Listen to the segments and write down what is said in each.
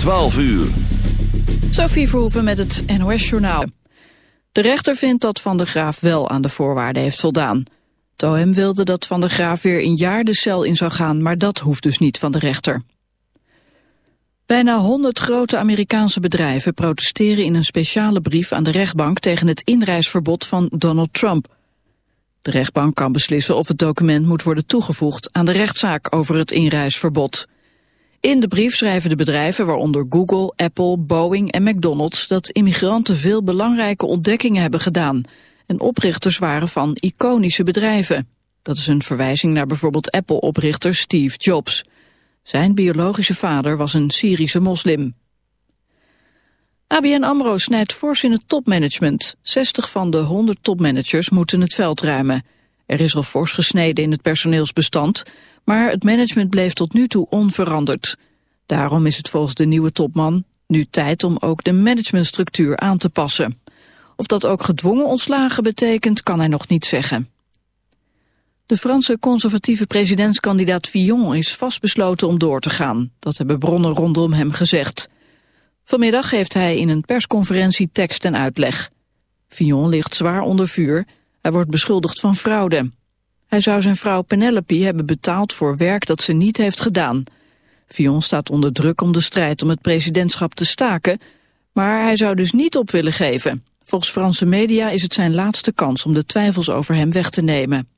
12 uur. Sophie Verhoeven met het NOS-journaal. De rechter vindt dat Van der Graaf wel aan de voorwaarden heeft voldaan. Tohem wilde dat Van der Graaf weer een jaar de cel in zou gaan... maar dat hoeft dus niet van de rechter. Bijna 100 grote Amerikaanse bedrijven protesteren in een speciale brief aan de rechtbank tegen het inreisverbod van Donald Trump. De rechtbank kan beslissen of het document moet worden toegevoegd aan de rechtszaak over het inreisverbod. In de brief schrijven de bedrijven, waaronder Google, Apple, Boeing en McDonald's, dat immigranten veel belangrijke ontdekkingen hebben gedaan en oprichters waren van iconische bedrijven. Dat is een verwijzing naar bijvoorbeeld Apple-oprichter Steve Jobs. Zijn biologische vader was een Syrische moslim. ABN AMRO snijdt fors in het topmanagement. 60 van de 100 topmanagers moeten het veld ruimen. Er is al fors gesneden in het personeelsbestand, maar het management bleef tot nu toe onveranderd. Daarom is het volgens de nieuwe topman nu tijd om ook de managementstructuur aan te passen. Of dat ook gedwongen ontslagen betekent, kan hij nog niet zeggen. De Franse conservatieve presidentskandidaat Fillon is vastbesloten om door te gaan. Dat hebben bronnen rondom hem gezegd. Vanmiddag geeft hij in een persconferentie tekst en uitleg. Fillon ligt zwaar onder vuur. Hij wordt beschuldigd van fraude. Hij zou zijn vrouw Penelope hebben betaald voor werk dat ze niet heeft gedaan. Fillon staat onder druk om de strijd om het presidentschap te staken, maar hij zou dus niet op willen geven. Volgens Franse media is het zijn laatste kans om de twijfels over hem weg te nemen.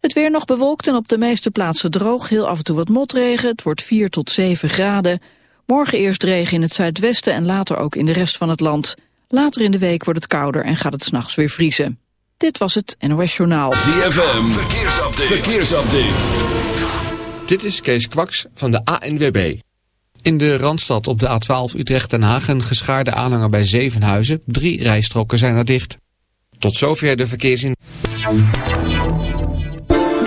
Het weer nog bewolkt en op de meeste plaatsen droog, heel af en toe wat motregen. Het wordt 4 tot 7 graden. Morgen eerst regen in het zuidwesten en later ook in de rest van het land. Later in de week wordt het kouder en gaat het s'nachts weer vriezen. Dit was het NOS Journaal. ZFM, verkeersupdate. verkeersupdate. Dit is Kees Kwaks van de ANWB. In de Randstad op de A12 Utrecht-Den Haag een geschaarde aanhanger bij Zevenhuizen. Drie rijstroken zijn er dicht. Tot zover de verkeersin.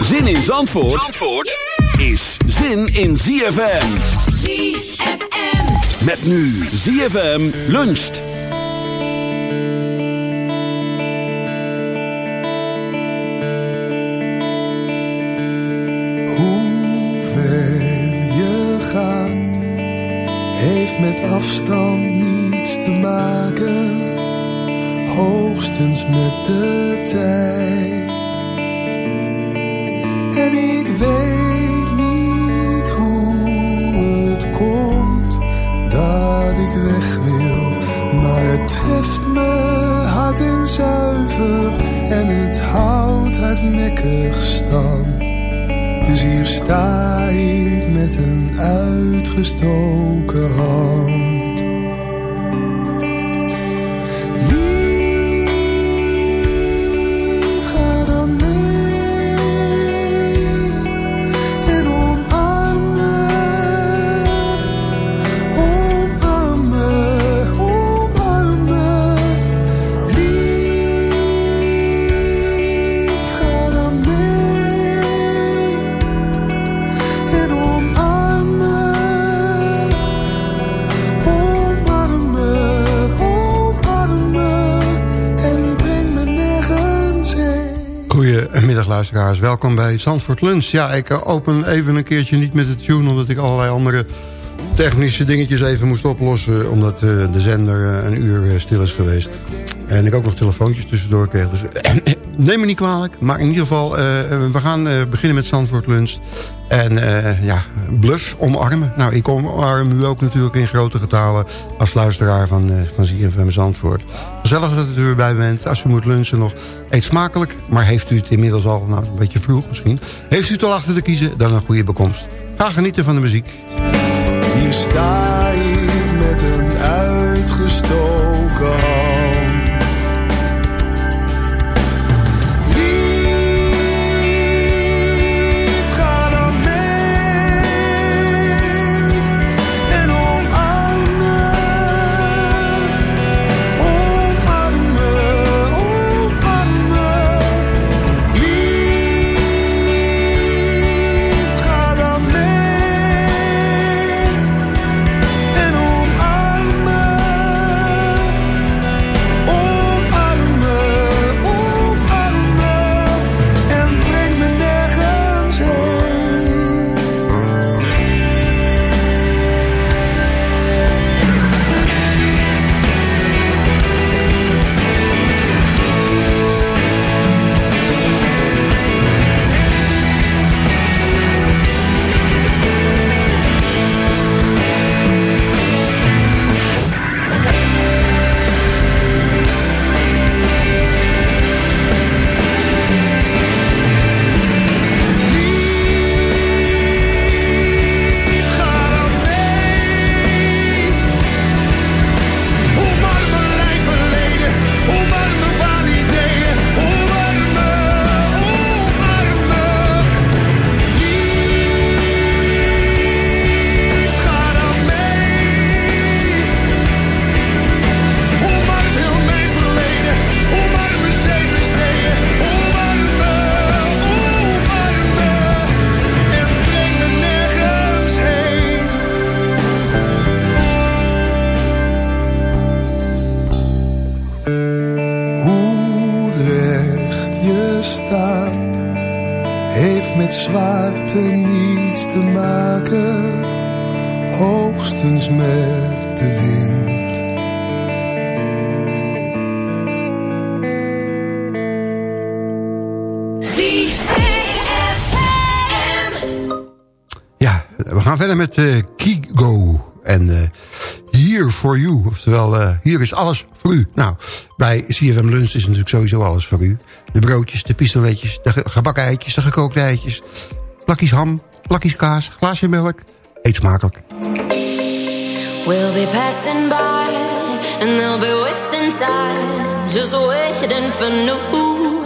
Zin in Zandvoort, Zandvoort is zin in ZFM. ZFM. Met nu ZFM luncht. Hoe ver je gaat, heeft met afstand niets te maken, hoogstens met de tijd. Treft me hard en zuiver en het houdt hardnekkig stand. Dus hier sta ik met een uitgestoken hand. Welkom bij Zandvoort Lunch. Ja, ik eh, open even een keertje niet met de tune... omdat ik allerlei andere technische dingetjes even moest oplossen... omdat uh, de zender uh, een uur stil is geweest. En ik ook nog telefoontjes tussendoor kreeg. Dus neem me niet kwalijk. Maar in ieder geval, we gaan beginnen met Zandvoort Lunch. En ja, bluff omarmen. Nou, ik omarm u ook natuurlijk in grote getalen... als luisteraar van, uh, van ZFM Zandvoort. Gezellig dat u erbij bent. Als u moet lunchen nog, eet smakelijk. Maar heeft u het inmiddels al, nou, een beetje vroeg misschien... heeft u het al achter te kiezen, dan een goede bekomst. Ga genieten van de muziek. Hier sta ik met een uitgestoken verder met eh, Kigo. En eh Here for You. Oftewel, eh, hier is alles voor u. Nou, bij CFM Lunch is natuurlijk sowieso alles voor u. De broodjes, de pistoletjes, de ge- gebakken eitjes, de gekookte eitjes. Plakjes ham, plakjes kaas, glaasje melk. Eet smakelijk. We'll be passing by and they'll be wasting time just waiting for.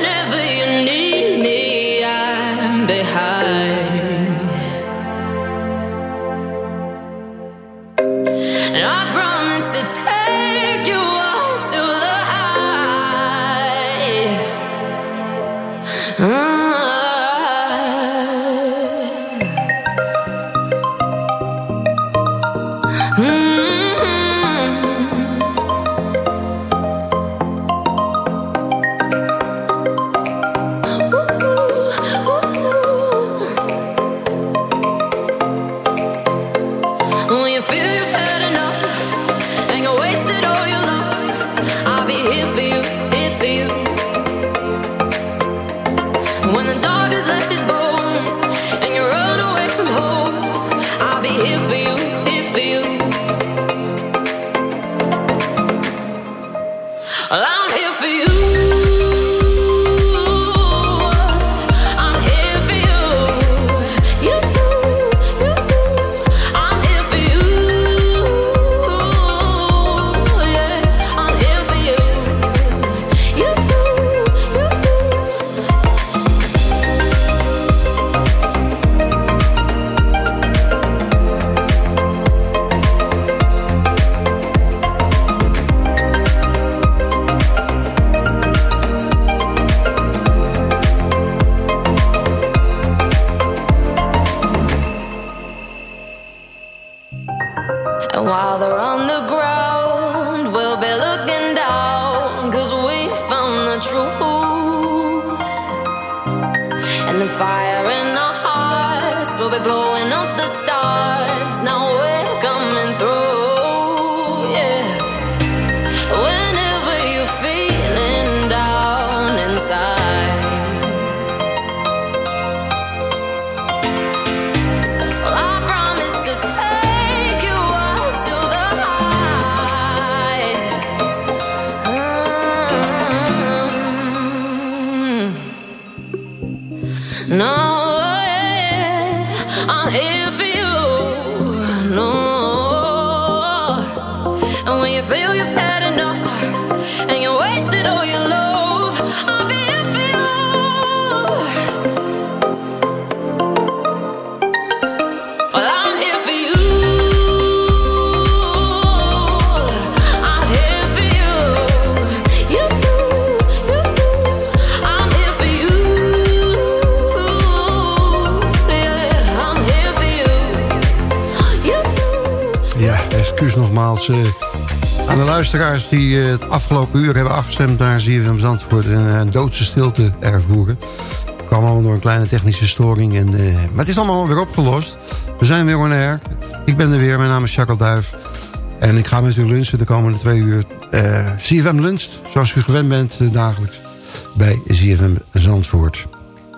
When the dog has left his bone eh, aan de luisteraars die eh, het afgelopen uur hebben afgestemd naar ZFM Zandvoort en eh, een doodse stilte ervoeren. Het kwam allemaal door een kleine technische storing. En, maar het is allemaal weer opgelost. We zijn weer on air. Ik ben er weer, mijn naam is Jacques Duif. En ik ga met u lunchen de komende twee uur. eh ZFM luncht, zoals u gewend bent dagelijks, bij ZFM Zandvoort.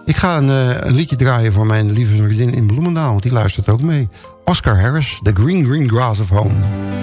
Ik ga een, een liedje draaien voor mijn lieve vriendin in Bloemendaal, want die luistert ook mee. Oscar Harris, The Green Green Grass of Home.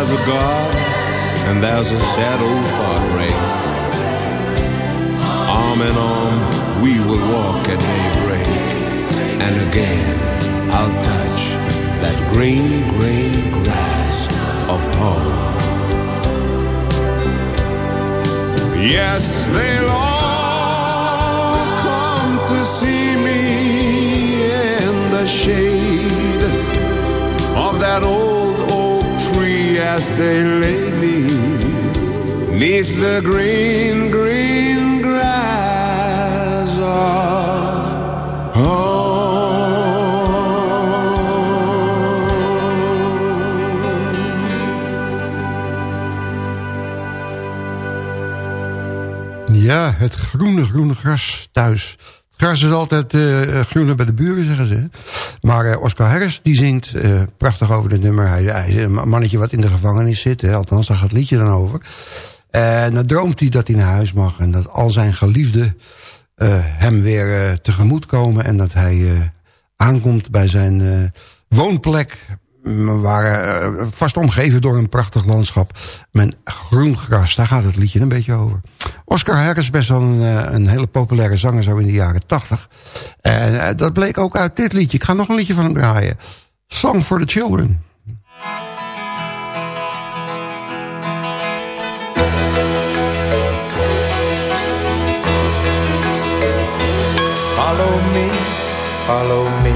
There's a God and there's a shadow far heartbreak. Arm in arm, we will walk at daybreak. And again, I'll touch that green, green grass of home. Yes, they'll all come to see me in the shade of that old as they lay me neath the green, green grass of home. Ja, het groene, groene gras thuis. Gras is altijd uh, groener bij de buren, zeggen ze. Maar uh, Oscar Harris, die zingt uh, prachtig over het nummer. Hij, hij, is een mannetje wat in de gevangenis zit. Hè? Althans, daar gaat het liedje dan over. En dan droomt hij dat hij naar huis mag. En dat al zijn geliefden hem weer tegemoet komen. En dat hij aankomt bij zijn woonplek we waren uh, vast omgeven door een prachtig landschap. Met groen gras, daar gaat het liedje een beetje over. Oscar Harris is best wel een, uh, een hele populaire zanger zo in de jaren tachtig. En uh, dat bleek ook uit dit liedje. Ik ga nog een liedje van hem draaien. Song for the Children. Follow me, follow me.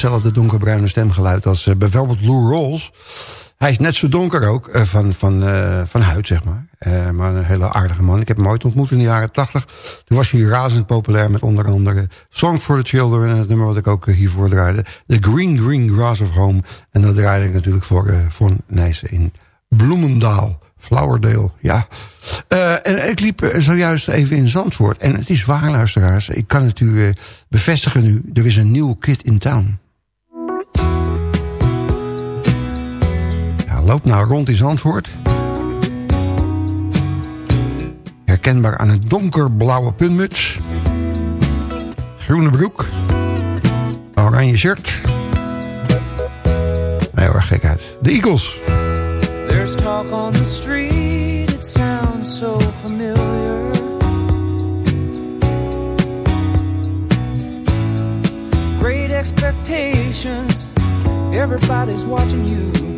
Datzelfde donkerbruine stemgeluid als uh, bijvoorbeeld Lou Rawls. Hij is net zo donker ook, uh, van, van, uh, van huid zeg maar. maar een hele aardige man. Ik heb hem ooit ontmoet in de jaren tachtig. Toen was hij razend populair met onder andere Song for the Children... en het nummer wat ik ook hiervoor draaide. The Green Green Grass of Home. En dat draaide ik natuurlijk voor Von Nijssen in Bloemendaal. Flowerdale, ja. En ik liep zojuist even in Zandvoort. En het is waar, luisteraars. Ik kan het u bevestigen nu. Er is een nieuw kid in town. Loopt nou rond in Zandvoort. Herkenbaar aan een donkerblauwe puntmuts. Groene broek. Oranje shirt. Heel erg gek uit. De Eagles. There's talk on the street, it sounds so familiar. Great expectations, everybody's watching you.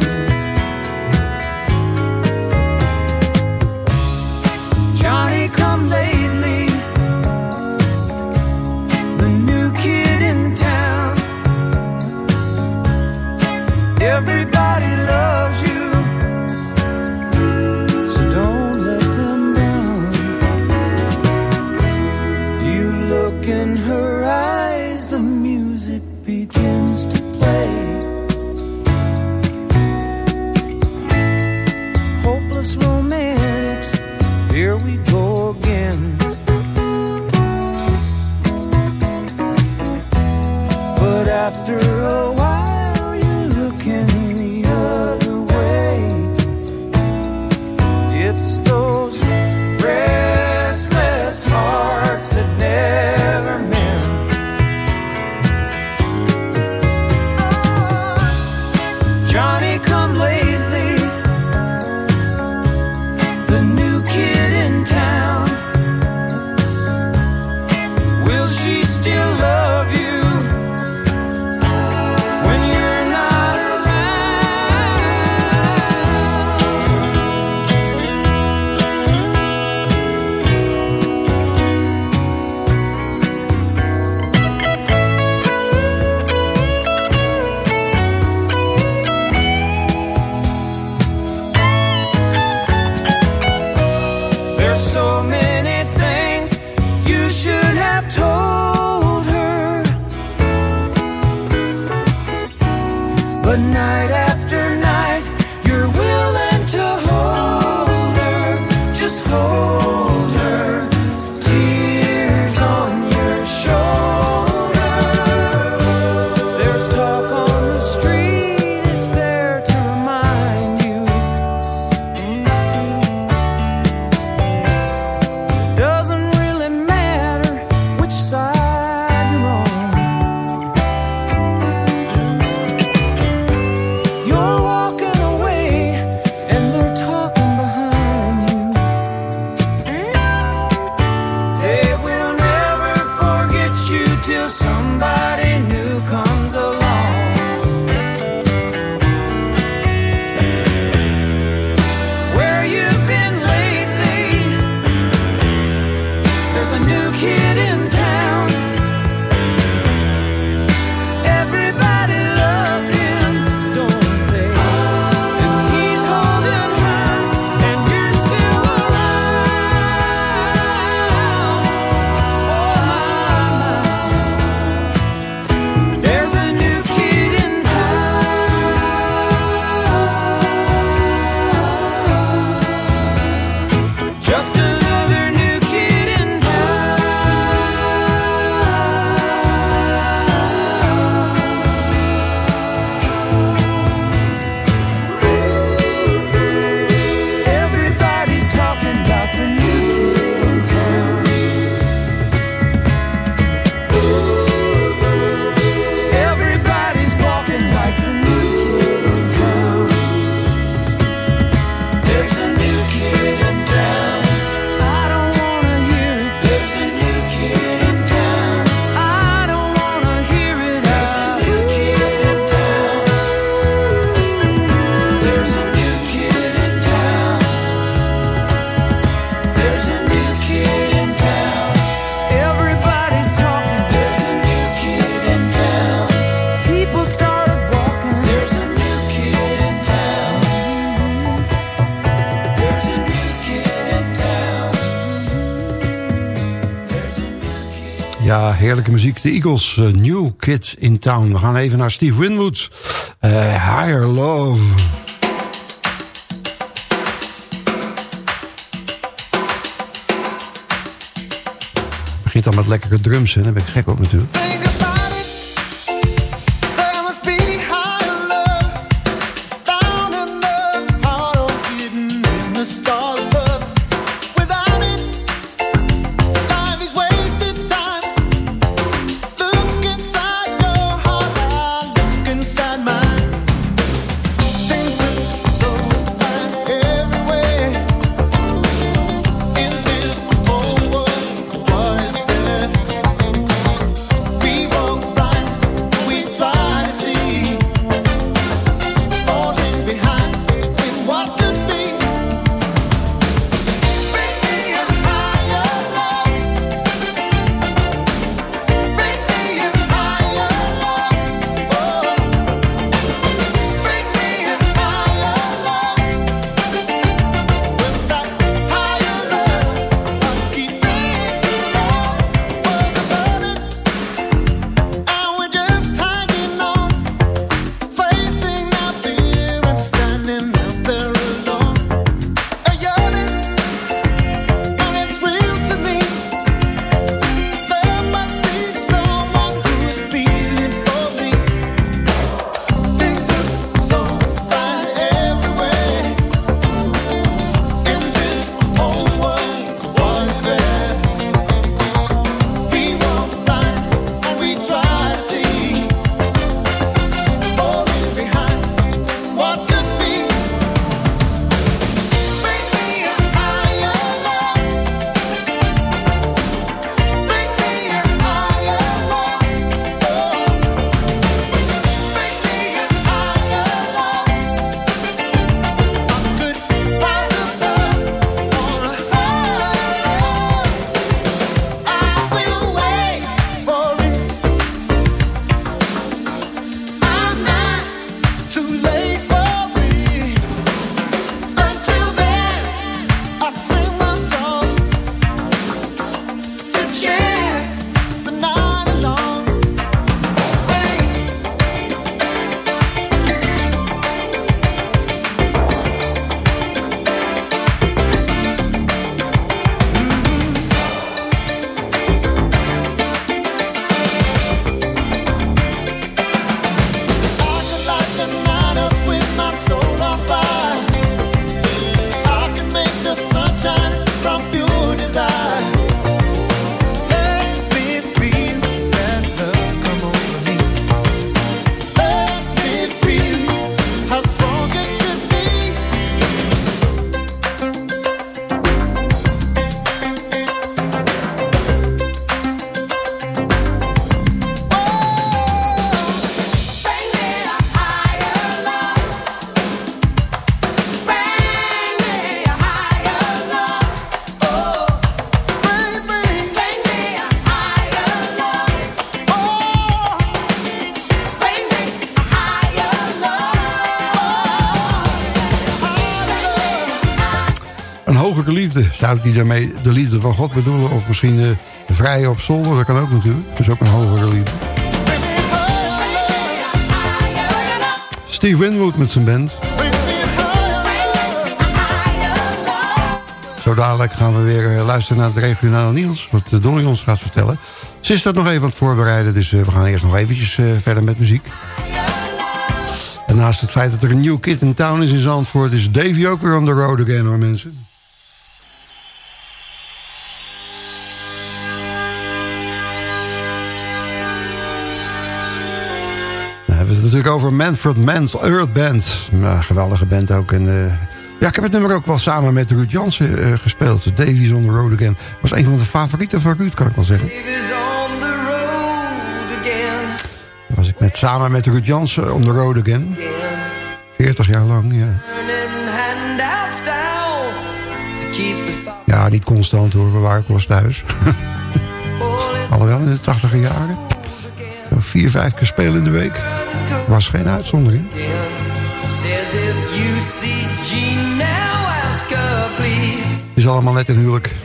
There's a heerlijke muziek. De Eagles, uh, New Kid in Town. We gaan even naar Steve Winwood. Uh, Higher Love. Begint al met lekkere drums en daar ben ik gek op natuurlijk. Die daarmee de liefde van God bedoelen? Of misschien uh, vrij op zolder? Dat kan ook natuurlijk. Dat is ook een hogere liefde. Steve Winwood met zijn band. Zo dadelijk gaan we weer uh, luisteren naar het regionale nieuws. Wat uh, Donnie ons gaat vertellen. Ze is dat nog even aan het voorbereiden. Dus we gaan eerst nog eventjes verder met muziek. En naast het feit dat er een nieuw kid in town is in Zandvoort... is Davy ook weer on the road again hoor mensen. Natuurlijk over Manfred Mann's Earth Band. Nou, geweldige band ook. En, uh, ja, ik heb het nummer ook wel samen met Ruud Jansen uh, gespeeld. Davies on the Road Again. Was een van de favorieten van Ruud, kan ik wel zeggen. was ik met, samen met Ruud Jansen on the Road Again. 40 jaar lang, ja. Ja, niet constant hoor, we waren ook wel eens thuis. Alhoewel in de 80 jaren. Zo vier, vijf keer spelen in de week. Was geen uitzondering. Is allemaal net een huwelijk.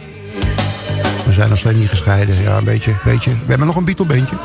zijn nog steeds niet gescheiden. Ja, een beetje, beetje. We hebben nog een Beatle-beentje.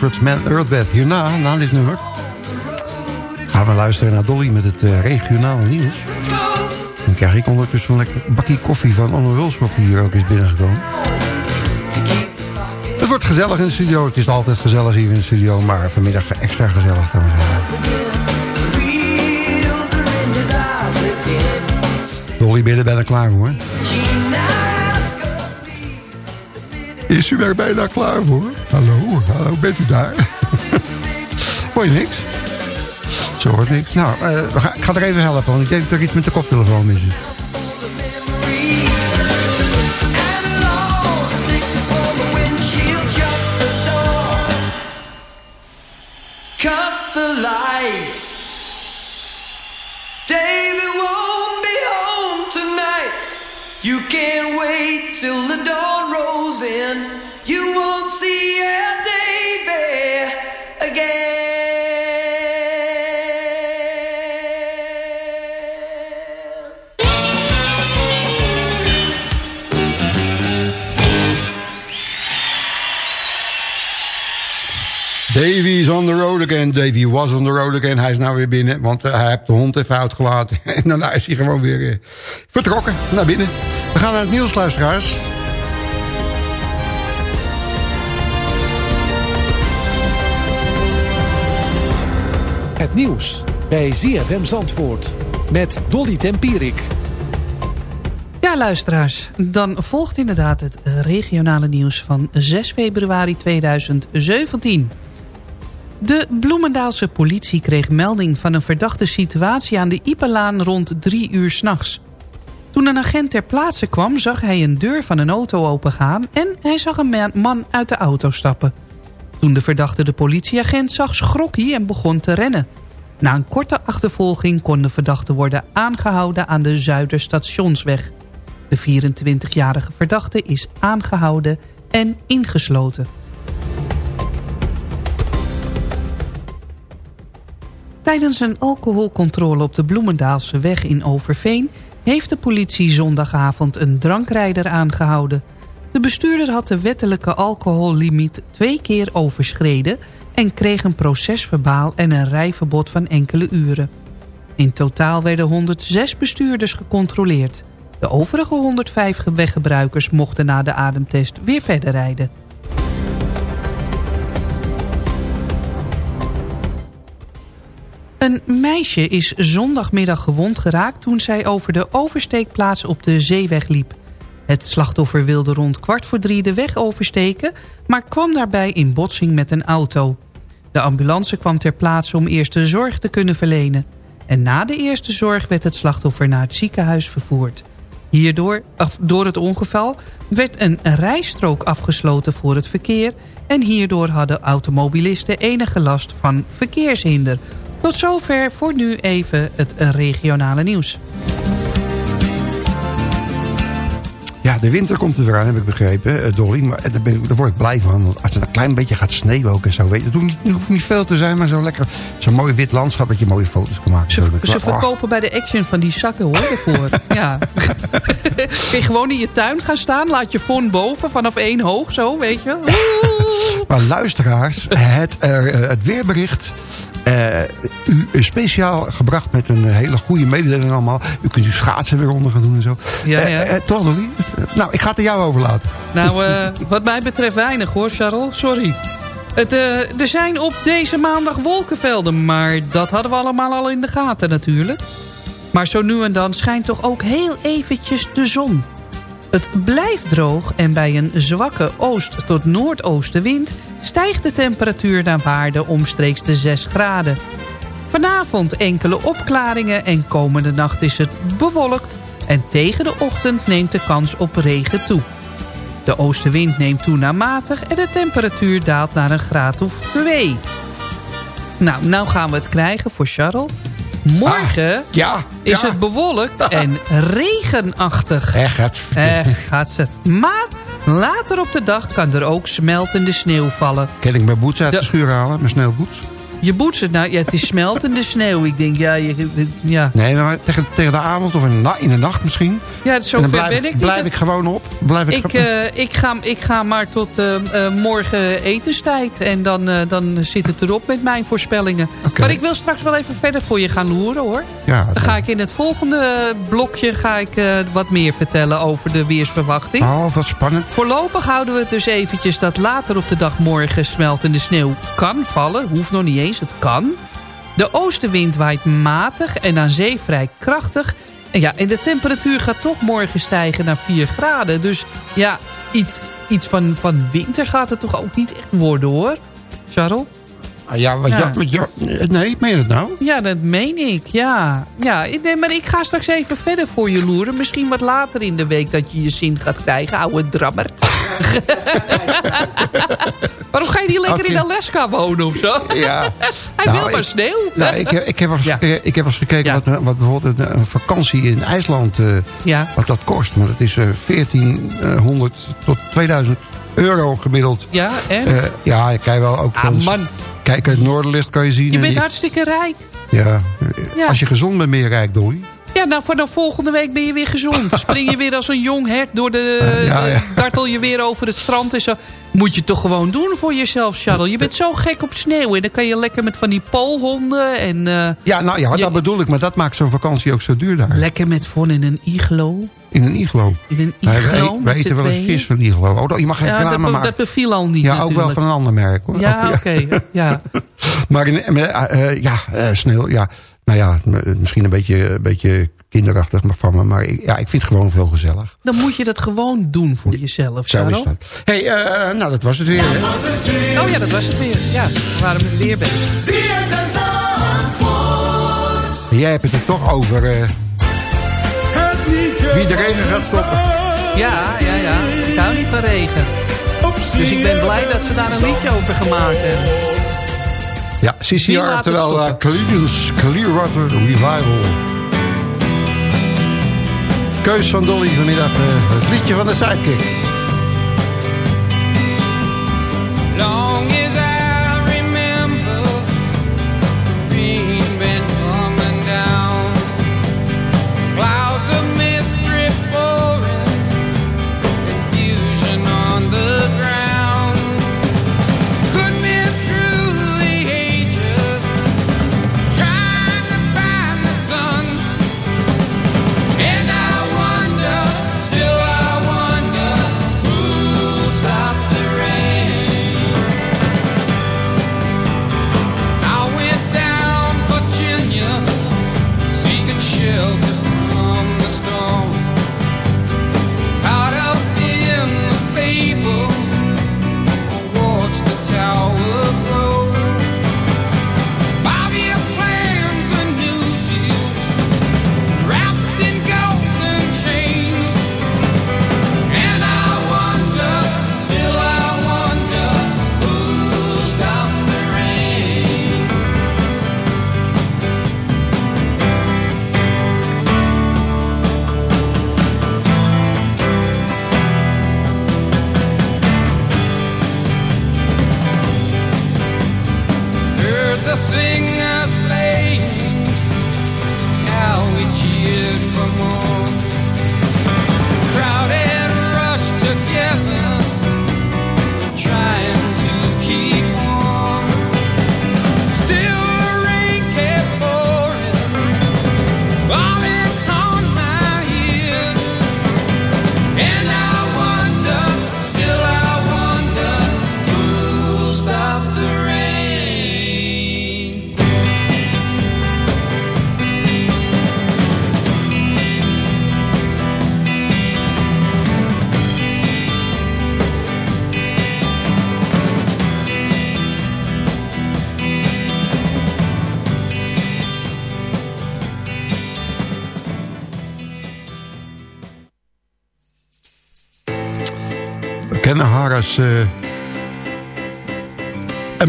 Manfred's Man Earthbed. Hierna, na dit nummer, gaan we luisteren naar Dolly met het eh, regionale nieuws. Dan krijg ik ondertussen een lekker bakje koffie van Anne Rulshoff die hier ook is binnengekomen. Het wordt gezellig in de studio. Het is altijd gezellig hier in de studio, maar vanmiddag extra gezellig. Again. Dolly, ben je bijna klaar voor? Is u bijna klaar voor? Hallo, hallo, bent u daar? Hoor je niks? Zo hoort niks. Nou, eh, ik ga er even helpen, want ik denk dat er iets met de koptelefoon is. Davy is on the road again. Davy was on the road again. Hij is nou weer binnen, want eh, hij heeft de hond even uitgelaten. en daarna is hij gewoon weer eh, vertrokken naar binnen. We gaan naar het nieuws, luisteraars. Het nieuws bij ZFM Zandvoort met Dolly Tempierik. Ja, luisteraars, dan volgt inderdaad het regionale nieuws van 6 februari 2017. De Bloemendaalse politie kreeg melding van een verdachte situatie aan de Ipelaan rond drie uur s'nachts. Toen een agent ter plaatse kwam zag hij een deur van een auto opengaan en hij zag een man- uit de auto stappen. Toen de verdachte de politieagent zag schrok hij en begon te rennen. Na een korte achtervolging kon de verdachte worden aangehouden aan de Zuiderstationsweg. De 24-jarige verdachte is aangehouden en ingesloten. Tijdens een alcoholcontrole op de Bloemendaalse weg in Overveen... heeft de politie zondagavond een drankrijder aangehouden. De bestuurder had de wettelijke alcohollimiet twee keer overschreden... en kreeg een procesverbaal en een rijverbod van enkele uren. In totaal werden 106 bestuurders gecontroleerd. De overige 105 weggebruikers mochten na de ademtest weer verder rijden. Een meisje is zondagmiddag gewond geraakt toen zij over de oversteekplaats op de zeeweg liep. Het slachtoffer wilde rond kwart voor drie de weg oversteken, maar kwam daarbij in botsing met een auto. De ambulance kwam ter plaatse om eerste zorg te kunnen verlenen. En na de eerste zorg werd het slachtoffer naar het ziekenhuis vervoerd. Hierdoor, door het ongeval, werd een rijstrook afgesloten voor het verkeer... en hierdoor hadden automobilisten enige last van verkeershinder. Tot zover voor nu even het regionale nieuws. Ja, de winter komt er weer aan, heb ik begrepen, eh, Dolly. Maar daar, ben ik, daar word ik blij van. Want als het een klein beetje gaat sneeuwen ook en zo. Weet je, het, hoeft niet, het hoeft niet veel te zijn, maar zo lekker. Zo'n mooi wit landschap dat je mooie foto's kan maken. Ze, Zo ze oh, verkopen bij de Action van die zakken hoor, ervoor. ja. Kun je gewoon in je tuin gaan staan, laat je phone boven, vanaf één hoog zo, weet je. Maar luisteraars, het, eh, het weerbericht... eh, u speciaal gebracht met een hele goede mededeling allemaal. U kunt uw schaatsen weer onder gaan doen en zo. Ja, Eh, ja. eh, toch? Eh, nou, ik ga het aan jou overlaten. Nou, wat mij betreft weinig hoor, Charles. Sorry. Het, er zijn op deze maandag wolkenvelden, maar dat hadden we allemaal al in de gaten natuurlijk. Maar zo nu en dan schijnt toch ook heel eventjes de zon. Het blijft droog en bij een zwakke oost- tot noordoostenwind... stijgt de temperatuur naar waarde omstreeks de 6 graden. Vanavond enkele opklaringen en komende nacht is het bewolkt... en tegen de ochtend neemt de kans op regen toe. De oostenwind neemt toe naar matig en de temperatuur daalt naar een graad of 2. Nou, nou gaan we het krijgen voor Charles. Morgen ja, is ja. het bewolkt en regenachtig. Echt, het. Eh, gaat ze. Maar later op de dag kan er ook smeltende sneeuw vallen. Kan ik mijn boots uit de, De- schuur halen? Mijn sneeuwboots? Je boetsen, nou ja, het is smeltende sneeuw. Ik denk, ja, je, ja. Nee, maar tegen, tegen de avond of in de, na- in de nacht misschien. ja En zover dan blijf, ben ik blijf ik gewoon op. Blijf ik, Ik, eh, ik, ga, ik ga maar tot eh, eh, morgen etenstijd. En dan, dan zit het erop met mijn voorspellingen. Maar ik wil straks wel even verder voor je gaan loeren hoor. ja, Dan ga ik in het volgende blokje ga ik, wat meer vertellen over de weersverwachting. Oh, wat spannend. Voorlopig houden we het dus eventjes dat later op de dag morgen smeltende sneeuw kan vallen. Hoeft nog niet eens, het kan. De oostenwind waait matig en aan zee vrij krachtig. Ja, en de temperatuur gaat toch morgen stijgen naar 4 graden. Dus ja, iets, iets van, van winter gaat het toch ook niet echt worden hoor. Charles? Ah, ja, wat, Ja. ja. wat- ja, nee, meen je het nou? Ja, dat meen ik, ja. ja nee, maar ik ga straks even verder voor je loeren. Misschien wat later in de week dat je je zin gaat krijgen, ouwe drammert. Waarom ga je niet lekker in. Alaska wonen of zo? Ja. Hij Nou, wil maar ik- sneeuw. Nou, ik, heb- ik, heb eens, Ja. ik heb eens gekeken wat, eh, wat bijvoorbeeld een, een vakantie in IJsland eh, wat dat kost. Maar dat is eh 1400 tot 2000 euro gemiddeld. Ja, en? Eh, ja, kan je wel ook... ah, eens- man, Kijk, het noorderlicht kan je zien. je en bent hartstikke rijk. ja, Ja. Als je gezond bent, ben je rijk, Dolly. Ja, nou, voor de volgende week ben je weer gezond. Spring je weer als een jong hert door de... Ja, ja. dartel je weer over het strand en zo. Moet je toch gewoon doen voor jezelf, Charles. Je bent zo gek op sneeuw. En dan kan je lekker met van die poolhonden. En, eh, Ja, nou ja, je- dat bedoel ik. Maar dat maakt zo'n vakantie ook zo duur daar. Lekker met Von in een iglo. In een iglo. In een iglo. z'n eten wel eens vis van een iglo. Oh, je mag geen Ja, dat, maken. dat beviel al niet ja, ook wel van een ander merk. Hoor. Ja, oké. ja. Maar in, eh, eh, ja, sneeuw, ja. Nou ja, m- misschien een beetje, een beetje kinderachtig van me. Maar ik, ja, ik vind het gewoon veel gezellig. Dan moet je dat gewoon doen voor jezelf, Zo is dat. hey, eh, nou dat was het weer. Hè? Oh ja, dat was het weer. Ja, we waren met weer bezig. Jij hebt het er toch over eh, wie de regen gaat stoppen. Ja, ja, ja. Ik hou niet van regen. Dus ik ben blij dat ze daar een liedje over gemaakt hebben. Ja, CCR, oftewel uh, stoppen? Clearwater Revival. Keus van Dolly vanmiddag, eh, het liedje van de sidekick. The singers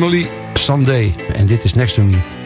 Emily Sandé. En dit is Next to Me.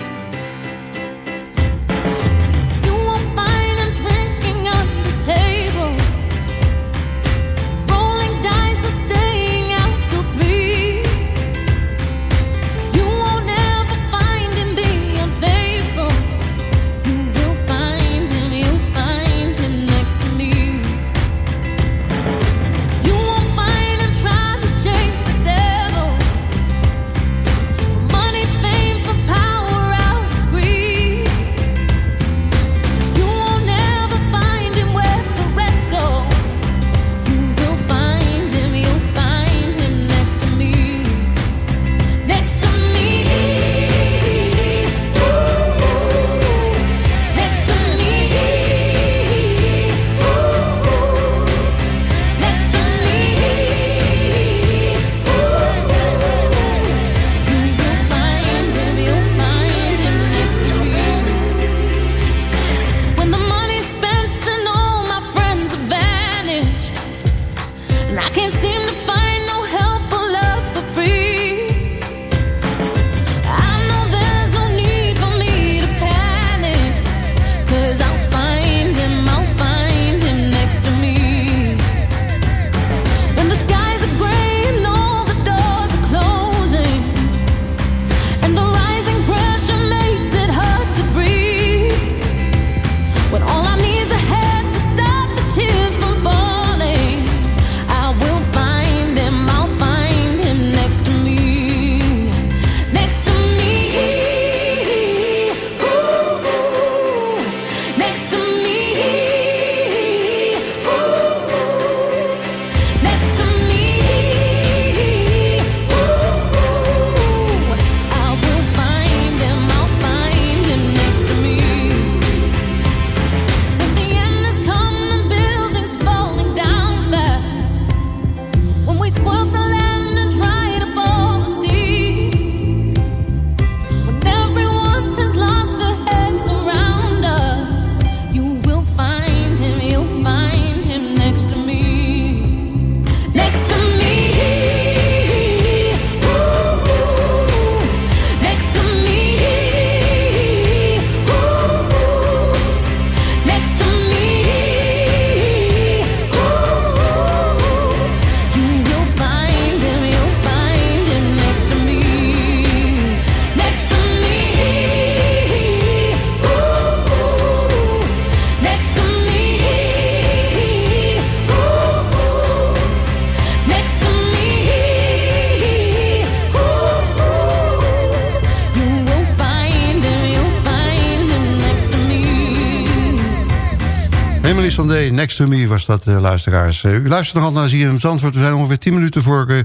Sandé, Next to Me was dat, eh, luisteraars. Eh, u luistert nog altijd naar ZFM Zandvoort. We zijn ongeveer 10 minuten voor eh,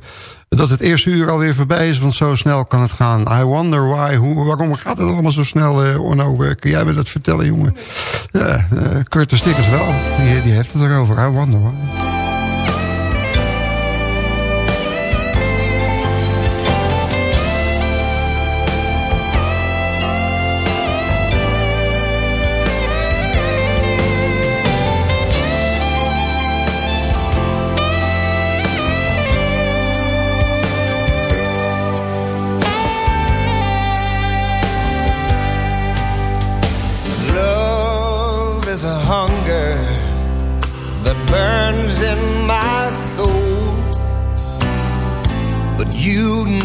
dat het eerste uur alweer voorbij is. Want zo snel kan het gaan. I wonder why. Hoe, waarom gaat het allemaal zo snel, Orno? Kun jij me dat vertellen, jongen? Ja, eh Curtis Stickers wel. Die, die heeft het erover. I wonder why.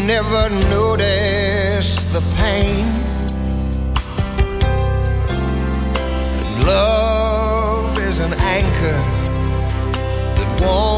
Never notice the pain. Love is an anchor that won't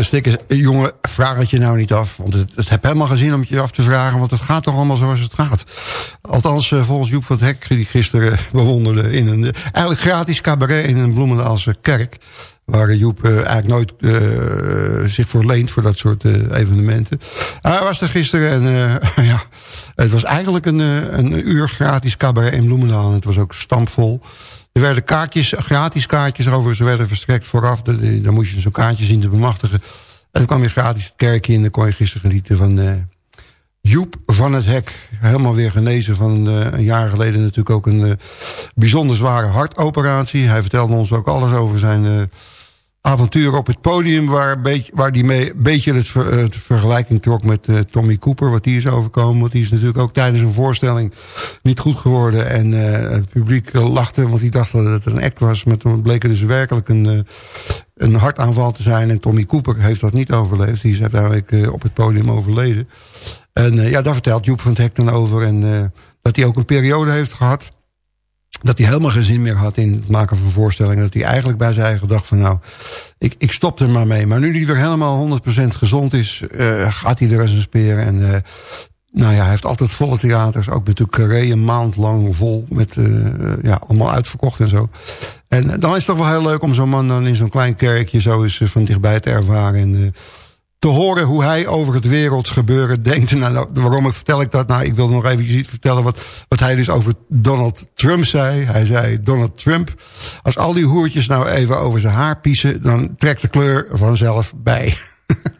Curtis Stickers, jongen, vraag het je nou niet af. Want het, het heb helemaal gezien om het je af te vragen. Want het gaat toch allemaal zoals het gaat. Althans, eh, volgens Joep van het Hek, die gisteren bewonderde... in een eh, eigenlijk gratis cabaret in een Bloemendaalse kerk. Waar Joep eh, eigenlijk nooit eh, zich voor leent voor dat soort eh, evenementen. Hij was er gisteren en eh, ja, het was eigenlijk een, eh, een uur gratis cabaret in Bloemendaal. En het was ook stampvol. Er werden kaartjes, gratis kaartjes overigens, er werden verstrekt vooraf. Dan moest je zo'n kaartje zien te bemachtigen. En dan kwam je gratis het kerkje in. Dan kon je gisteren genieten van eh, Joep van het Hek. Helemaal weer genezen van eh, een jaar geleden natuurlijk ook een eh, bijzonder zware hartoperatie. Hij vertelde ons ook alles over zijn avontuur op het podium... waar, beetje, waar die mee, een beetje het, ver- het vergelijking trok met eh, Tommy Cooper... wat die is overkomen. Want die is natuurlijk ook tijdens een voorstelling niet goed geworden. En eh, het publiek lachte, want die dacht dat het een act was. Maar toen bleek dus werkelijk een, eh, een hartaanval te zijn. En Tommy Cooper heeft dat niet overleefd. Die is uiteindelijk op het podium overleden. En ja, daar vertelt Joep van het Hek dan over. En dat hij ook een periode heeft gehad dat hij helemaal geen zin meer had in het maken van voorstellingen. Dat hij eigenlijk bij zijn eigen dacht van nou, ik, ik stop er maar mee. Maar nu hij weer helemaal 100% gezond is, eh, gaat hij weer eens een speer. En eh, nou ja, hij heeft altijd volle theaters. Ook natuurlijk Carré een maand lang vol. Met eh, ja, allemaal uitverkocht en zo. En eh, dan is het toch wel heel leuk om zo'n man dan in zo'n klein kerkje zo eens eh, van dichtbij te ervaren. En eh, te horen hoe hij over het wereldgebeuren denkt. Nou, nou, waarom vertel ik dat? Nou, ik wil nog iets vertellen wat, wat hij dus over Donald Trump zei. Hij zei, Donald Trump, als al die hoertjes nou even over zijn haar piezen... dan trekt de kleur vanzelf bij.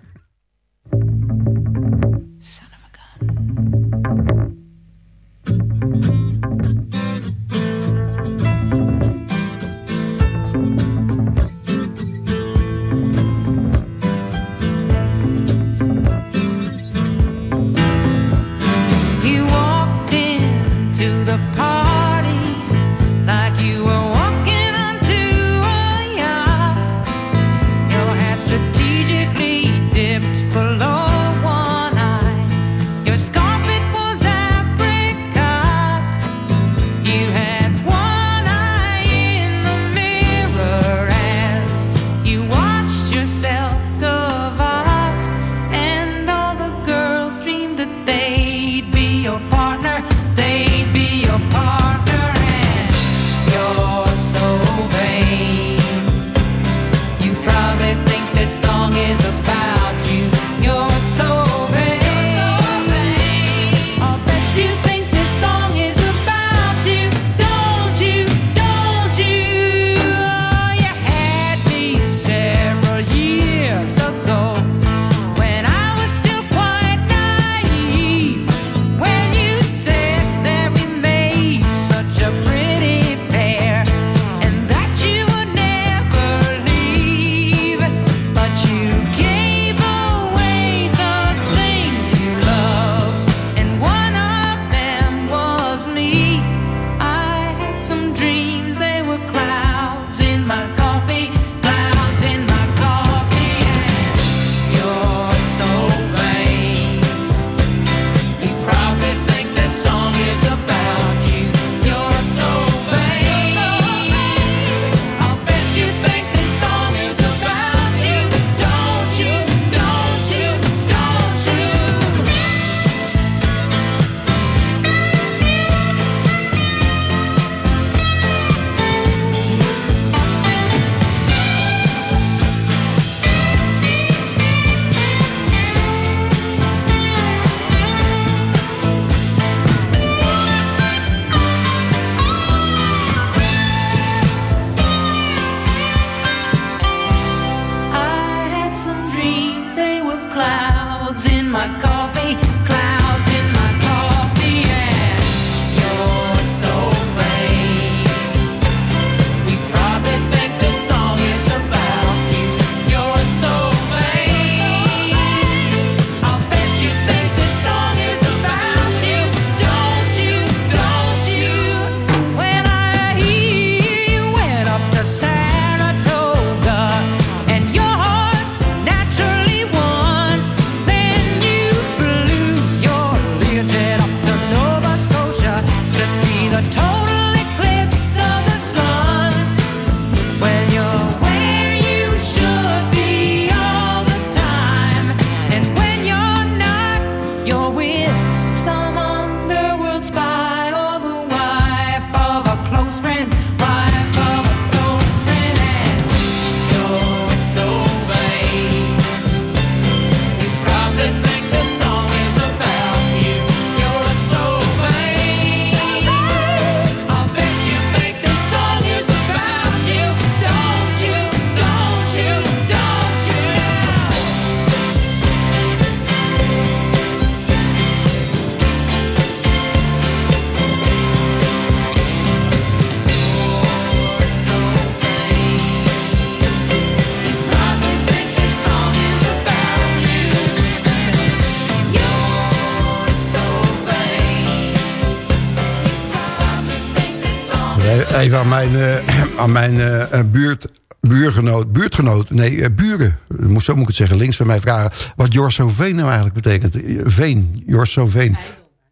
even aan mijn, eh, aan mijn eh, eh, buurt, buurgenoot, buurtgenoot, nee, buren, Moet- zo moet ik het zeggen, links van mij vragen... wat Jorso Veen nou eigenlijk betekent. Veen, Jorso Veen.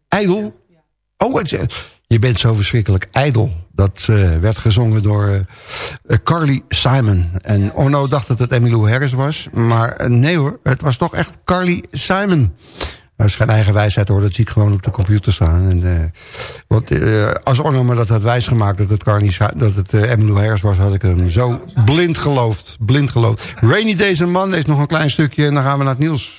Ijdel? Oh, je bent zo verschrikkelijk ijdel. Dat werd gezongen door Carly Simon. En Orno dacht dat het Emmylou Harris was. Maar nee hoor, het was toch echt Carly Simon. Is geen eigen wijsheid hoor, dat zie ik gewoon op de computer staan. En, eh, want eh, als Orno me dat had wijsgemaakt dat het, Si- dat het Emmylou Harris was... had ik hem zo blind geloofd. Blind geloofd. Rainy Days and Mondays, nog een klein stukje en dan gaan we naar het nieuws.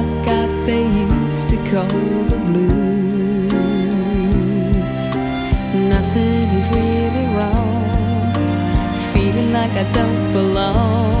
call the blues. Nothing is really wrong. Feeling like I don't belong.